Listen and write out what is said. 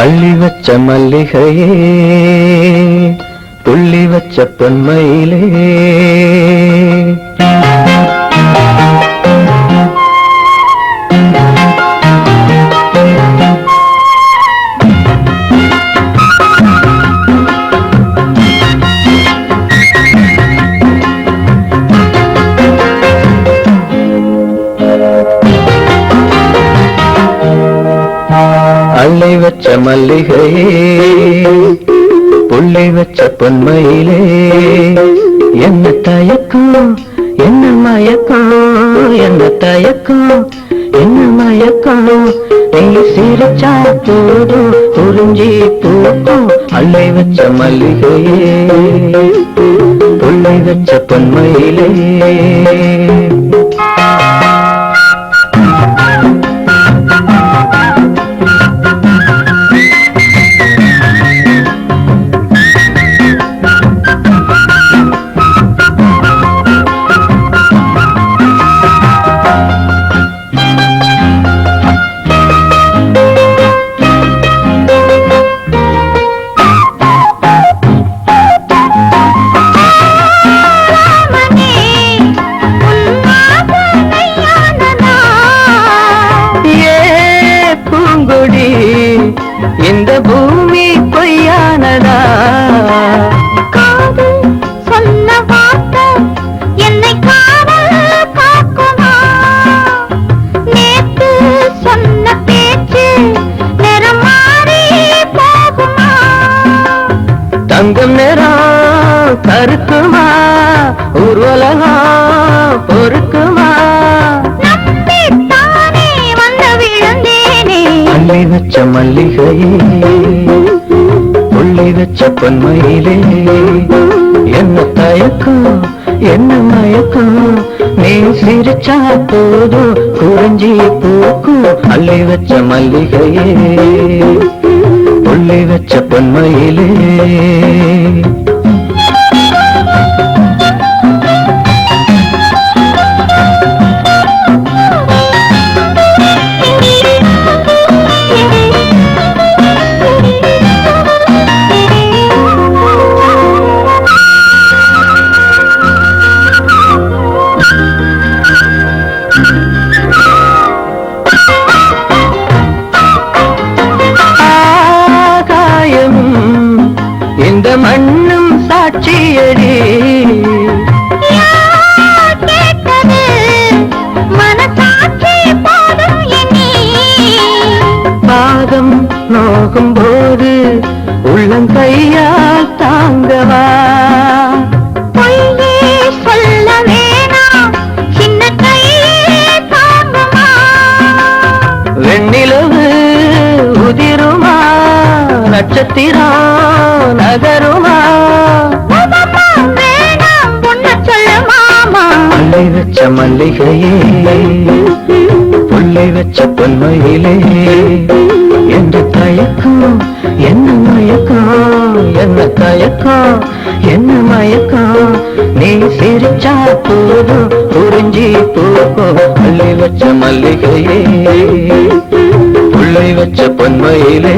அள்ளி வச்ச மல்லிகையே துள்ளி வச்ச பொன்மையிலே. அள்ளி மல்லிகையே புள்ளை வச்ச பொன்மையிலே. என்ன தயக்கம் என்ன மயக்கம் என்ன தயக்கம் என்ன மயக்கம். நீ சிரிச்சா போதும் புரிஞ்சி பூக்கும் அல்லை வச்ச மல்லிகையே புள்ளை வச்ச பொன்மையிலே. இந்த பூமி பொய்யானதா? காதல் சொன்ன வார்த்தை என்னை காவல் காக்குமா? நேத்து சொன்ன பேச்சு நிறம் மாறி போகுமா? தங்கம் நிறம் கருக்குமா ஊர்வலகம் அள்ளி வச்ச மல்லிகையே புள்ளி வச்ச பொன்மையிலே. என்ன தயக்கம் என்ன மயக்கம்? நீ சிரிச்சா போதும் குறிஞ்சி பூக்கும். அள்ளி வச்ச மல்லிகையே புள்ளி வச்ச பொன்மையிலே. மண்ணும் சாட்சியடி. போதும் நோகும் போது உள்ளங்கையால் தாங்கவா? நட்சத்திரம் நகருமா? அள்ளி வச்ச மல்லிகையே புள்ளி வச்ச பொன்மையிலே. எந்த தயக்கம் என்ன மயக்கம் என்ன தயக்கம் என்ன மயக்கம்? நீ சிரிச்சா போதும் புரிஞ்சி போகும். அள்ளி வச்ச மல்லிகையே. புள்ளி வச்ச பொன்மையிலே